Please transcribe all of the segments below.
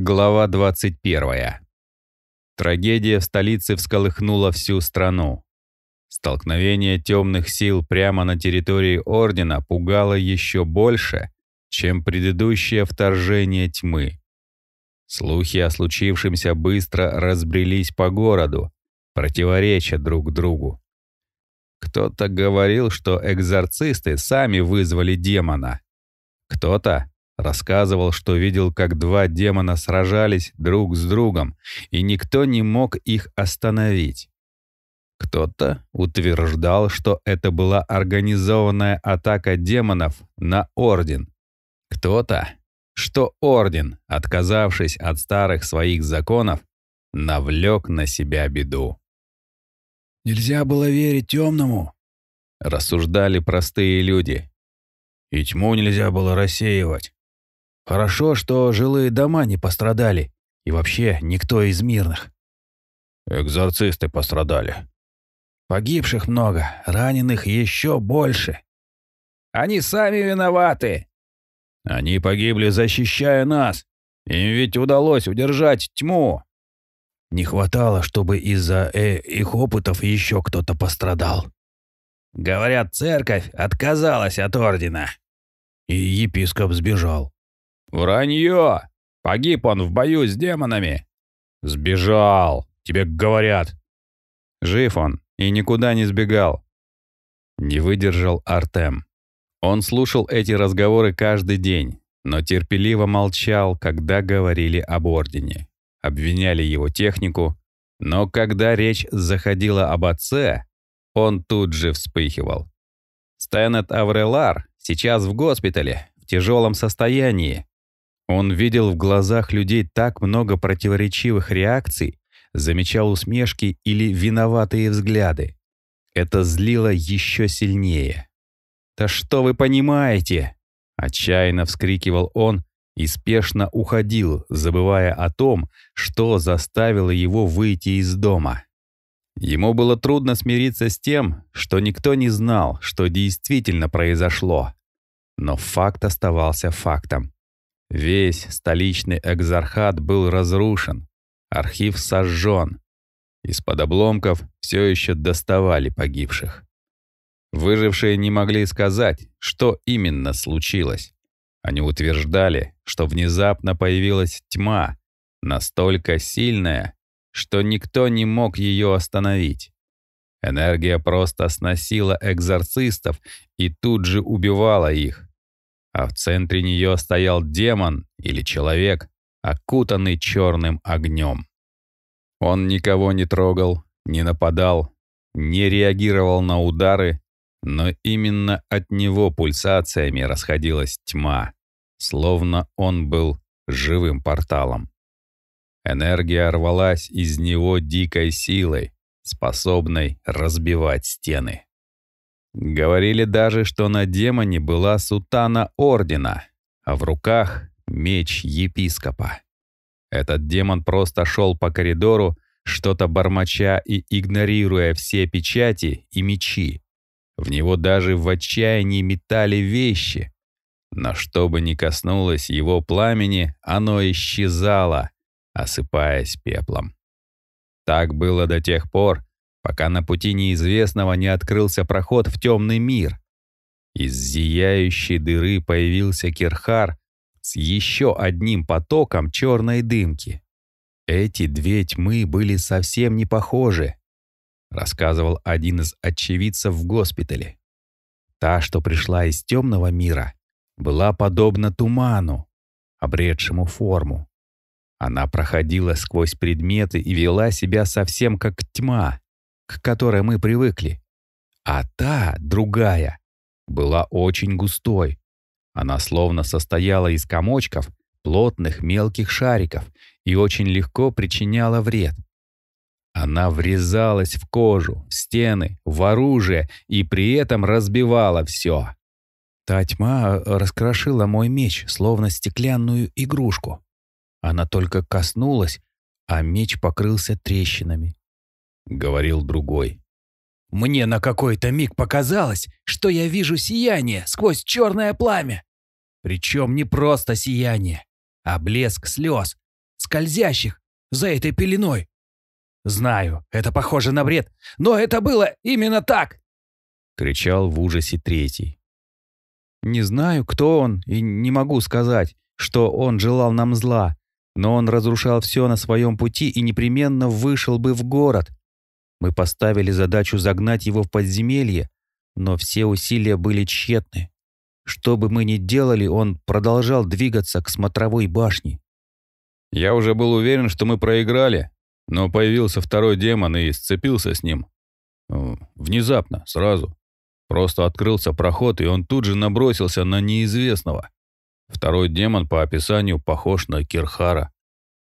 Глава 21. Трагедия в столице всколыхнула всю страну. Столкновение темных сил прямо на территории Ордена пугало еще больше, чем предыдущее вторжение тьмы. Слухи о случившемся быстро разбрелись по городу, противореча друг другу. Кто-то говорил, что экзорцисты сами вызвали демона. Кто-то рассказывал, что видел, как два демона сражались друг с другом, и никто не мог их остановить. Кто-то утверждал, что это была организованная атака демонов на Орден. Кто-то, что Орден, отказавшись от старых своих законов, навлек на себя беду. «Нельзя было верить темному», — рассуждали простые люди. «И тьму нельзя было рассеивать. Хорошо, что жилые дома не пострадали, и вообще никто из мирных». «Экзорцисты пострадали», Погибших много, раненых еще больше. Они сами виноваты. Они погибли, защищая нас. Им ведь удалось удержать тьму. Не хватало, чтобы из-за э их опытов еще кто-то пострадал. Говорят, церковь отказалась от ордена. И епископ сбежал. Вранье! Погиб он в бою с демонами. Сбежал, тебе говорят. Жив он, и никуда не сбегал. Не выдержал Артем. Он слушал эти разговоры каждый день, но терпеливо молчал, когда говорили об Ордене. Обвиняли его технику, но когда речь заходила об отце, он тут же вспыхивал. Стэнет Аврелар сейчас в госпитале, в тяжелом состоянии. Он видел в глазах людей так много противоречивых реакций, замечал усмешки или виноватые взгляды. Это злило еще сильнее. «Да что вы понимаете?» — отчаянно вскрикивал он и спешно уходил, забывая о том, что заставило его выйти из дома. Ему было трудно смириться с тем, что никто не знал, что действительно произошло. Но факт оставался фактом. Весь столичный экзархат был разрушен, Архив сожжен. Из-под обломков все еще доставали погибших. Выжившие не могли сказать, что именно случилось. Они утверждали, что внезапно появилась тьма, настолько сильная, что никто не мог ее остановить. Энергия просто сносила экзорцистов и тут же убивала их. А в центре нее стоял демон или человек, окутанный черным огнем. Он никого не трогал, не нападал, не реагировал на удары, но именно от него пульсациями расходилась тьма, словно он был живым порталом. Энергия рвалась из него дикой силой, способной разбивать стены. Говорили даже, что на демоне была сутана Ордена, а в руках меч епископа. Этот демон просто шел по коридору, что-то бормоча и игнорируя все печати и мечи. В него даже в отчаянии метали вещи. Но что бы ни коснулось его пламени, оно исчезало, осыпаясь пеплом. Так было до тех пор, пока на пути неизвестного не открылся проход в темный мир. Из зияющей дыры появился Кирхар с еще одним потоком черной дымки. Эти две тьмы были совсем не похожи, рассказывал один из очевидцев в госпитале. Та, что пришла из темного мира, была подобна туману, обретшему форму. Она проходила сквозь предметы и вела себя совсем как тьма, к которой мы привыкли. А та, другая, была очень густой, она словно состояла из комочков, плотных мелких шариков и очень легко причиняла вред. Она врезалась в кожу, в стены, в оружие и при этом разбивала все. Та тьма раскрошила мой меч, словно стеклянную игрушку. Она только коснулась, а меч покрылся трещинами. Говорил другой. «Мне на какой-то миг показалось, что я вижу сияние сквозь черное пламя. Причем не просто сияние, а блеск слез, скользящих за этой пеленой. Знаю, это похоже на бред, но это было именно так!» Кричал в ужасе третий. «Не знаю, кто он, и не могу сказать, что он желал нам зла, но он разрушал все на своем пути и непременно вышел бы в город. Мы поставили задачу загнать его в подземелье, но все усилия были тщетны. Что бы мы ни делали, он продолжал двигаться к смотровой башне. Я уже был уверен, что мы проиграли, но появился второй демон и сцепился с ним. Внезапно, сразу. Просто открылся проход, и он тут же набросился на неизвестного. Второй демон по описанию похож на Кирхара.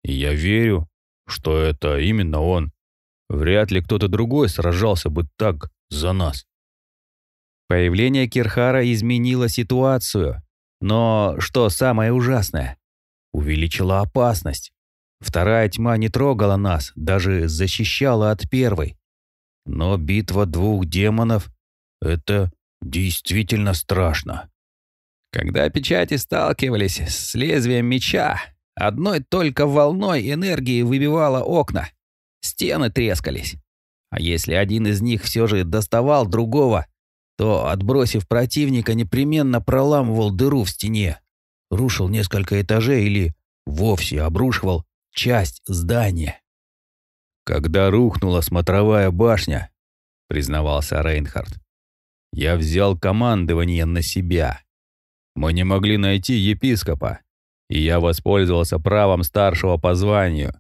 И я верю, что это именно он. Вряд ли кто-то другой сражался бы так за нас. Появление Кирхара изменило ситуацию. Но что самое ужасное? Увеличило опасность. Вторая тьма не трогала нас, даже защищала от первой. Но битва двух демонов — это действительно страшно. Когда печати сталкивались с лезвием меча, одной только волной энергии выбивало окна. Стены трескались. А если один из них все же доставал другого, то, отбросив противника, непременно проламывал дыру в стене, рушил несколько этажей или вовсе обрушивал часть здания. «Когда рухнула смотровая башня», — признавался Рейнхард, — «я взял командование на себя. Мы не могли найти епископа, и я воспользовался правом старшего по званию.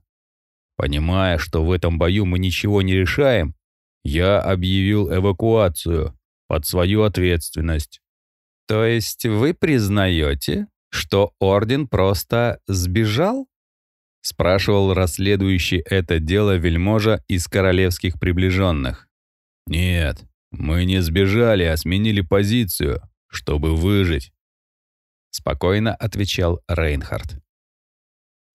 Понимая, что в этом бою мы ничего не решаем, я объявил эвакуацию под свою ответственность. То есть вы признаете, что орден просто сбежал? Спрашивал расследующий это дело вельможа из королевских приближенных. Нет, мы не сбежали, а сменили позицию, чтобы выжить. Спокойно отвечал Рейнхард.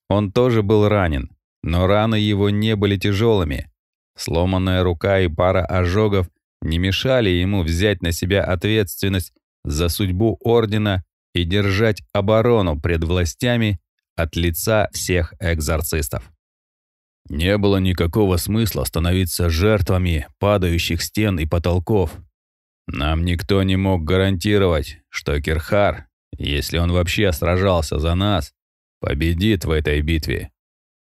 Он тоже был ранен, но раны его не были тяжелыми. Сломанная рука и пара ожогов не мешали ему взять на себя ответственность за судьбу Ордена и держать оборону пред властями от лица всех экзорцистов. Не было никакого смысла становиться жертвами падающих стен и потолков. Нам никто не мог гарантировать, что Кирхар, если он вообще сражался за нас, победит в этой битве.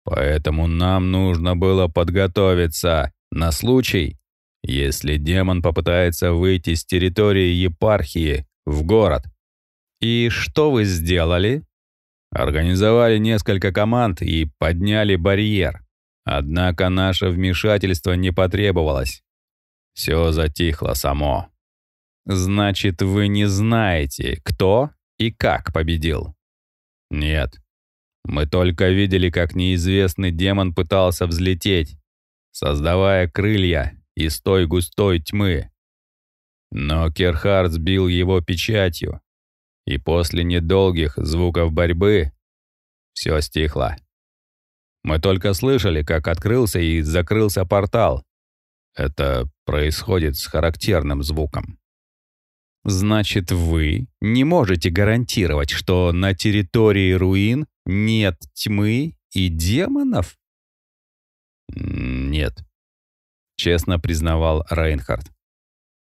Поэтому нам нужно было подготовиться на случай, если демон попытается выйти с территории епархии в город. И что вы сделали? Организовали несколько команд и подняли барьер. Однако наше вмешательство не потребовалось. Все затихло само. Значит, вы не знаете, кто и как победил? Нет. Мы только видели, как неизвестный демон пытался взлететь, создавая крылья из той густой тьмы. Но Керхард сбил его печатью, и после недолгих звуков борьбы все стихло. Мы только слышали, как открылся и закрылся портал. Это происходит с характерным звуком. Значит, вы не можете гарантировать, что на территории руин нет тьмы и демонов? Нет, честно признавал Рейнхард.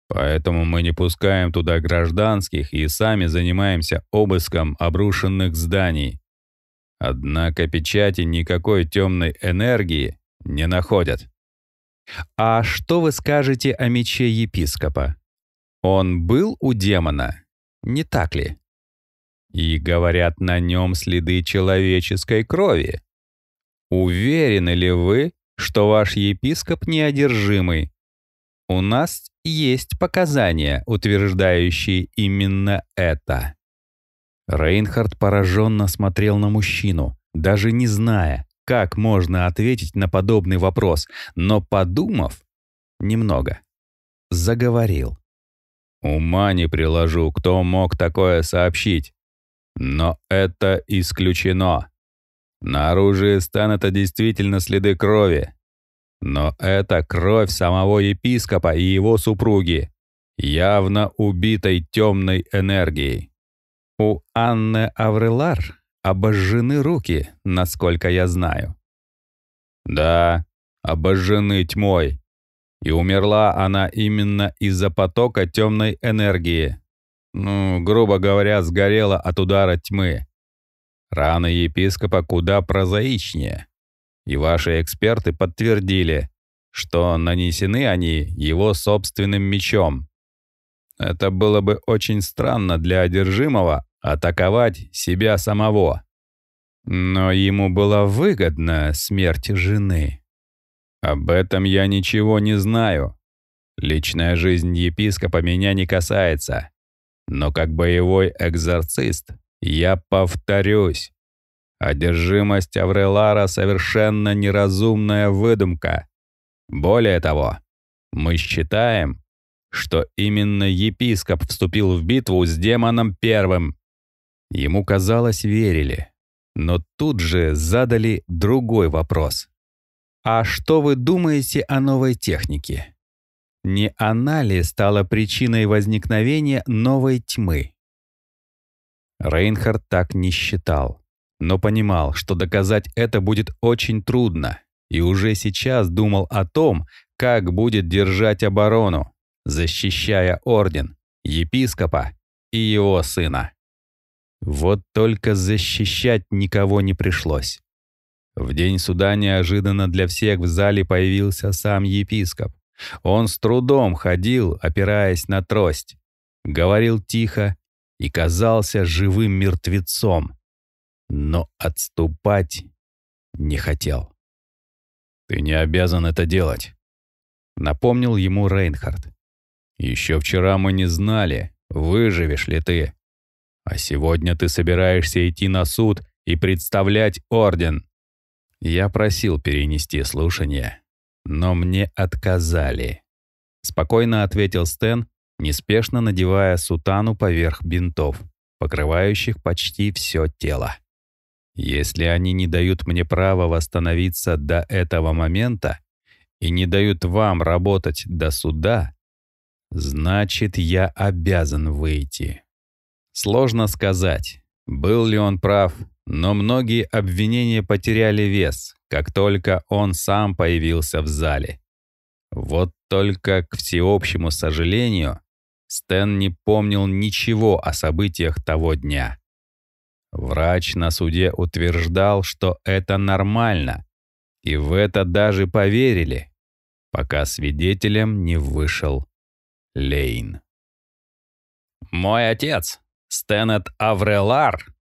Поэтому мы не пускаем туда гражданских и сами занимаемся обыском обрушенных зданий. Однако печати никакой темной энергии не находят. А что вы скажете о мече епископа? Он был у демона, не так ли? И, говорят, на нем следы человеческой крови. Уверены ли вы, что ваш епископ неодержимый, у нас есть показания, утверждающие именно это. Рейнхард пораженно смотрел на мужчину, даже не зная, как можно ответить на подобный вопрос, но подумав немного, заговорил. «Ума не приложу, кто мог такое сообщить. Но это исключено. На оружии Стэнета действительно следы крови, но это кровь самого епископа и его супруги, явно убитой темной энергией. У Анны Аврелар обожжены руки, насколько я знаю. Да, обожжены тьмой. И умерла она именно из-за потока темной энергии. Ну, грубо говоря, сгорела от удара тьмы. Раны епископа куда прозаичнее. И ваши эксперты подтвердили, что нанесены они его собственным мечом. Это было бы очень странно для одержимого атаковать себя самого. Но ему была выгодна смерть жены. Об этом я ничего не знаю. Личная жизнь епископа меня не касается. Но как боевой экзорцист я повторюсь. Одержимость Аврелара совершенно неразумная выдумка. Более того, мы считаем, что именно епископ вступил в битву с демоном первым. Ему казалось, верили. Но тут же задали другой вопрос. А что вы думаете о новой технике? Не она ли стала причиной возникновения новой тьмы? Рейнхард так не считал, но понимал, что доказать это будет очень трудно, и уже сейчас думал о том, как будет держать оборону, защищая орден, епископа и его сына. Вот только защищать никого не пришлось. В день суда неожиданно для всех в зале появился сам епископ. Он с трудом ходил, опираясь на трость, говорил тихо и казался живым мертвецом, но отступать не хотел. «Ты не обязан это делать», — напомнил ему Рейнхард. «Еще вчера мы не знали, выживешь ли ты. А сегодня ты собираешься идти на суд и представлять орден». Я просил перенести слушание, но мне отказали. Спокойно ответил Стэн, неспешно надевая сутану поверх бинтов, покрывающих почти все тело. Если они не дают мне права восстановиться до этого момента и не дают вам работать до суда, значит, я обязан выйти. Сложно сказать, был ли он прав, но многие обвинения потеряли вес, как только он сам появился в зале. Вот только, к всеобщему сожалению, Стэн не помнил ничего о событиях того дня. Врач на суде утверждал, что это нормально, и в это даже поверили, пока свидетелем не вышел Лейн. «Мой отец, Стэнет Аврелар,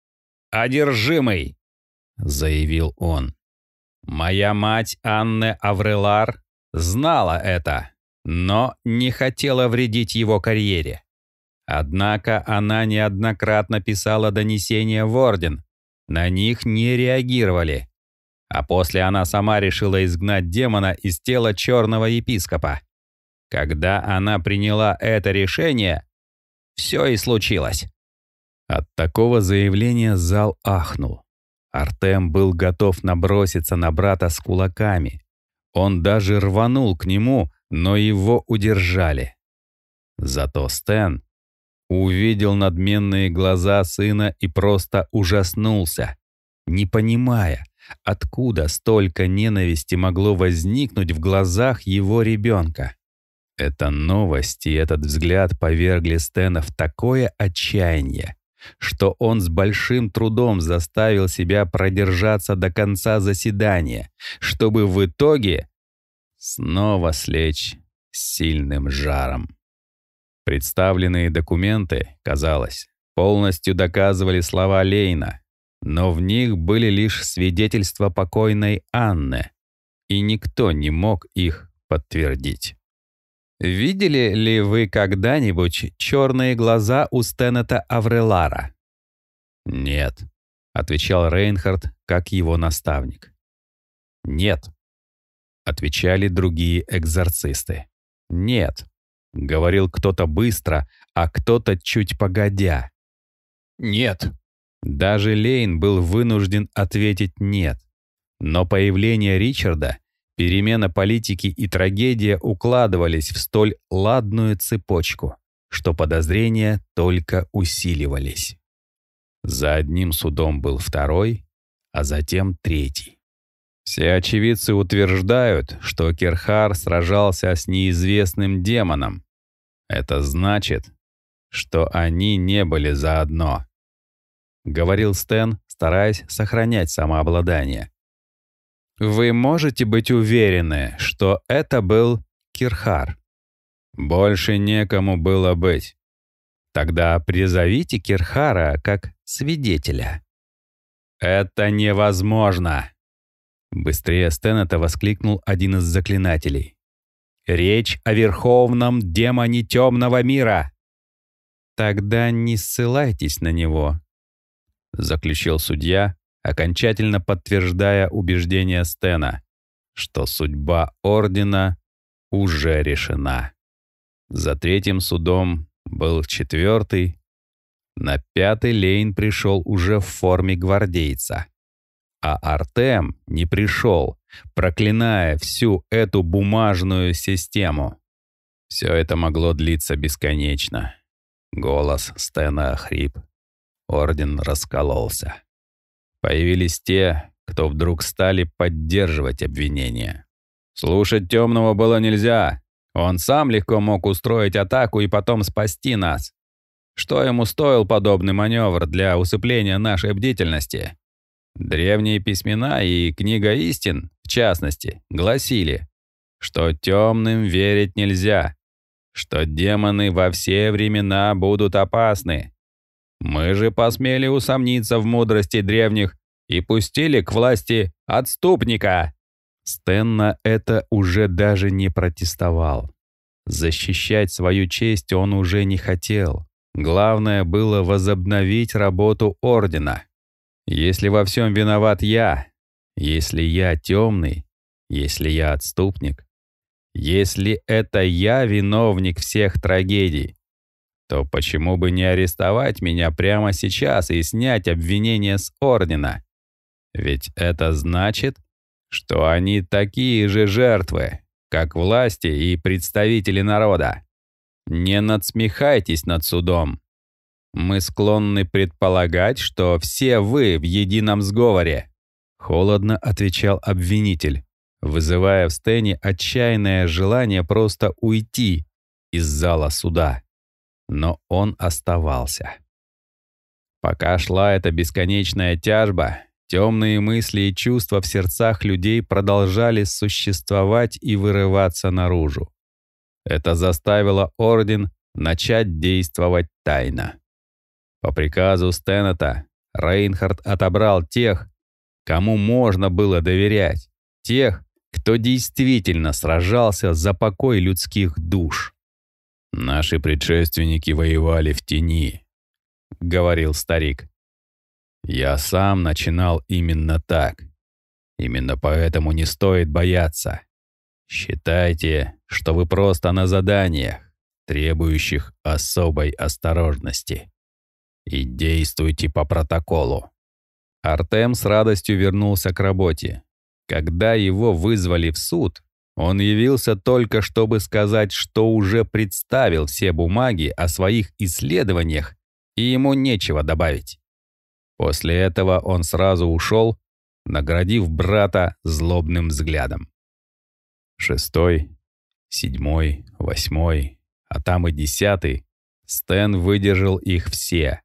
одержимый», — заявил он. «Моя мать Анне Аврелар знала это, но не хотела вредить его карьере. Однако она неоднократно писала донесения в Орден. На них не реагировали. А после она сама решила изгнать демона из тела черного епископа. Когда она приняла это решение, все и случилось. От такого заявления зал ахнул. Артем был готов наброситься на брата с кулаками. Он даже рванул к нему, но его удержали. Зато Стэн увидел надменные глаза сына и просто ужаснулся, не понимая, откуда столько ненависти могло возникнуть в глазах его ребенка. Эта новость и этот взгляд повергли Стэна в такое отчаяние, что он с большим трудом заставил себя продержаться до конца заседания, чтобы в итоге снова слечь с сильным жаром. Представленные документы, казалось, полностью доказывали слова Лейна, но в них были лишь свидетельства покойной Анны, и никто не мог их подтвердить. Видели ли вы когда-нибудь черные глаза у Стеннета Аврелара? Нет, отвечал Рейнхард, как его наставник. Нет, отвечали другие экзорцисты. Нет, говорил кто-то быстро, а кто-то чуть погодя. Нет. Даже Лейн был вынужден ответить «нет». Но появление Ричарда Перемена политики и трагедия укладывались в столь ладную цепочку, что подозрения только усиливались. За одним судом был второй, а затем третий. Все очевидцы утверждают, что Кирхар сражался с неизвестным демоном. Это значит, что они не были заодно. Говорил Стэн, стараясь сохранять самообладание. Вы можете быть уверены, что это был Кирхар? Больше некому было быть. Тогда призовите Кирхара как свидетеля. Это невозможно. Быстрее Стэнета воскликнул один из заклинателей. Речь о верховном демоне темного мира. Тогда не ссылайтесь на него, заключил судья, окончательно подтверждая убеждение Стена, что судьба Ордена уже решена. За третьим судом был четвертый. На пятый Лейн пришел уже в форме гвардейца. А Артем не пришел, проклиная всю эту бумажную систему. Все это могло длиться бесконечно. Голос Стена охрип. Орден раскололся. Появились те, кто вдруг стали поддерживать обвинения. Слушать темного было нельзя. Он сам легко мог устроить атаку и потом спасти нас. Что ему стоил подобный маневр для усыпления нашей бдительности? Древние письмена и книга истин, в частности, гласили, что темным верить нельзя, что демоны во все времена будут опасны. Мы же посмели усомниться в мудрости древних и пустили к власти отступника. Стэн это уже даже не протестовал. Защищать свою честь он уже не хотел. Главное было возобновить работу Ордена. Если во всем виноват я, если я темный, если я отступник, если это я виновник всех трагедий, то почему бы не арестовать меня прямо сейчас и снять обвинение с Ордена? Ведь это значит, что они такие же жертвы, как власти и представители народа. Не надсмехайтесь над судом. Мы склонны предполагать, что все вы в едином сговоре. Холодно отвечал обвинитель, вызывая в Стэне отчаянное желание просто уйти из зала суда. Но он оставался. Пока шла эта бесконечная тяжба, Темные мысли и чувства в сердцах людей продолжали существовать и вырываться наружу. Это заставило Орден начать действовать тайно. По приказу Стеннета Рейнхард отобрал тех, кому можно было доверять, тех, кто действительно сражался за покой людских душ. «Наши предшественники воевали в тени», — говорил старик. Я сам начинал именно так. Именно поэтому не стоит бояться. Считайте, что вы просто на заданиях, требующих особой осторожности. И действуйте по протоколу. Артем с радостью вернулся к работе. Когда его вызвали в суд, он явился только, чтобы сказать, что уже представил все бумаги о своих исследованиях, и ему нечего добавить. После этого он сразу ушел, наградив брата злобным взглядом. Шестой, седьмой, восьмой, а там и десятый. Стэн выдержал их все,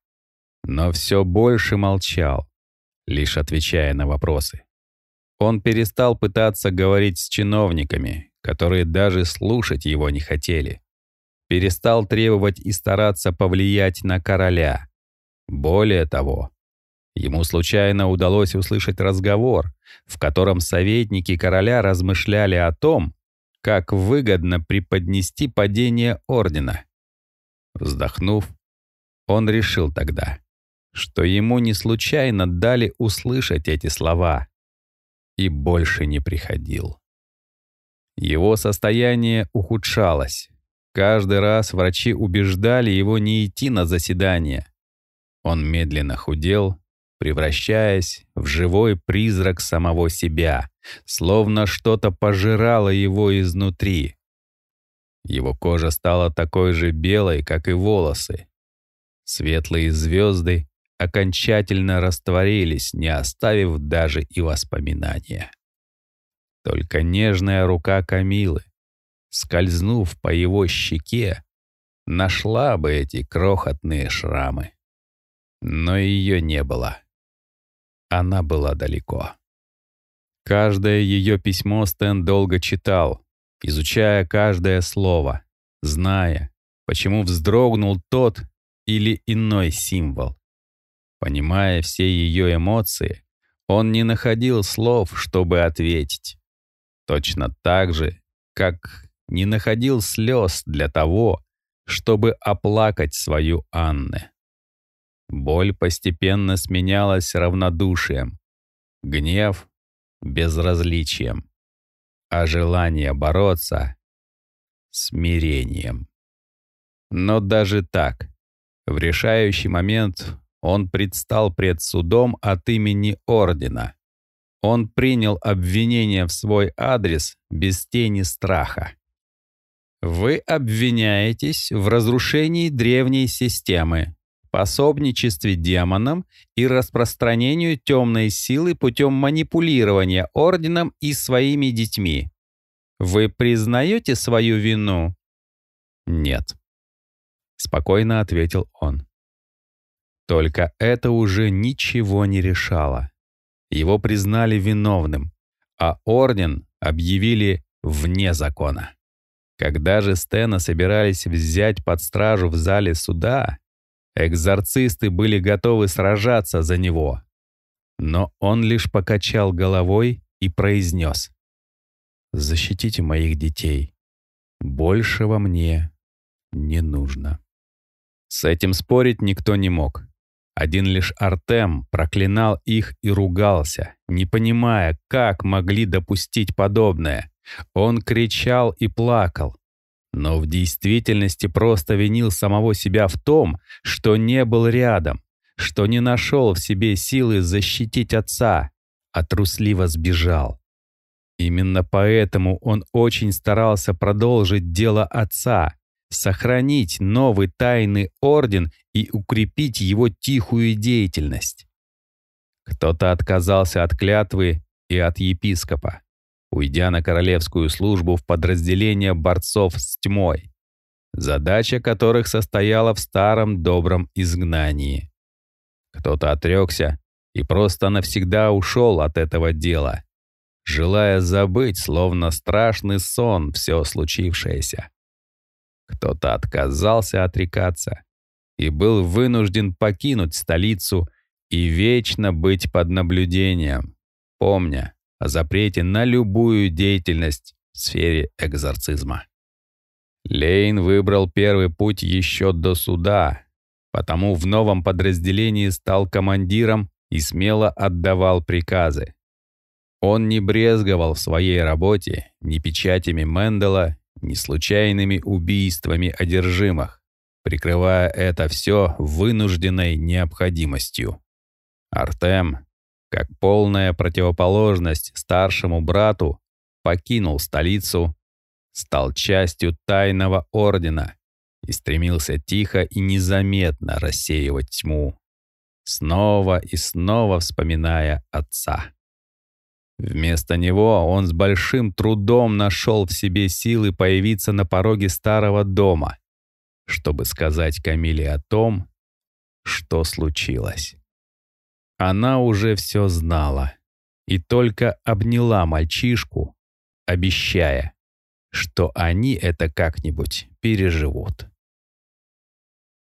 но все больше молчал, лишь отвечая на вопросы. Он перестал пытаться говорить с чиновниками, которые даже слушать его не хотели. Перестал требовать и стараться повлиять на короля. Более того, Ему случайно удалось услышать разговор, в котором советники короля размышляли о том, как выгодно преподнести падение ордена. Вздохнув, он решил тогда, что ему не случайно дали услышать эти слова, и больше не приходил. Его состояние ухудшалось. Каждый раз врачи убеждали его не идти на заседание. Он медленно худел превращаясь в живой призрак самого себя, словно что-то пожирало его изнутри. Его кожа стала такой же белой, как и волосы. Светлые звезды окончательно растворились, не оставив даже и воспоминания. Только нежная рука Камилы, скользнув по его щеке, нашла бы эти крохотные шрамы. Но ее не было. Она была далеко. Каждое ее письмо Стэн долго читал, изучая каждое слово, зная, почему вздрогнул тот или иной символ. Понимая все ее эмоции, он не находил слов, чтобы ответить. Точно так же, как не находил слез для того, чтобы оплакать свою Анны. Боль постепенно сменялась равнодушием, гнев — безразличием, а желание бороться — смирением. Но даже так, в решающий момент он предстал пред судом от имени Ордена. Он принял обвинение в свой адрес без тени страха. Вы обвиняетесь в разрушении древней системы, пособничестве демонам и распространению темной силы путем манипулирования орденом и своими детьми. Вы признаете свою вину? Нет. Спокойно ответил он. Только это уже ничего не решало. Его признали виновным, а орден объявили вне закона. Когда же Стена собирались взять под стражу в зале суда, экзорцисты были готовы сражаться за него. Но он лишь покачал головой и произнес «Защитите моих детей. Большего мне не нужно». С этим спорить никто не мог. Один лишь Артем проклинал их и ругался, не понимая, как могли допустить подобное. Он кричал и плакал, но в действительности просто винил самого себя в том, что не был рядом, что не нашел в себе силы защитить отца, а трусливо сбежал. Именно поэтому он очень старался продолжить дело отца, сохранить новый тайный орден и укрепить его тихую деятельность. Кто-то отказался от клятвы и от епископа уйдя на королевскую службу в подразделение борцов с тьмой, задача которых состояла в старом добром изгнании. Кто-то отрекся и просто навсегда ушел от этого дела, желая забыть, словно страшный сон, все случившееся. Кто-то отказался отрекаться и был вынужден покинуть столицу и вечно быть под наблюдением, помня, о запрете на любую деятельность в сфере экзорцизма. Лейн выбрал первый путь еще до суда, потому в новом подразделении стал командиром и смело отдавал приказы. Он не брезговал в своей работе ни печатями Мендела, ни случайными убийствами одержимых, прикрывая это все вынужденной необходимостью. Артем как полная противоположность старшему брату, покинул столицу, стал частью тайного ордена и стремился тихо и незаметно рассеивать тьму, снова и снова вспоминая отца. Вместо него он с большим трудом нашел в себе силы появиться на пороге старого дома, чтобы сказать Камиле о том, что случилось. Она уже все знала и только обняла мальчишку, обещая, что они это как-нибудь переживут.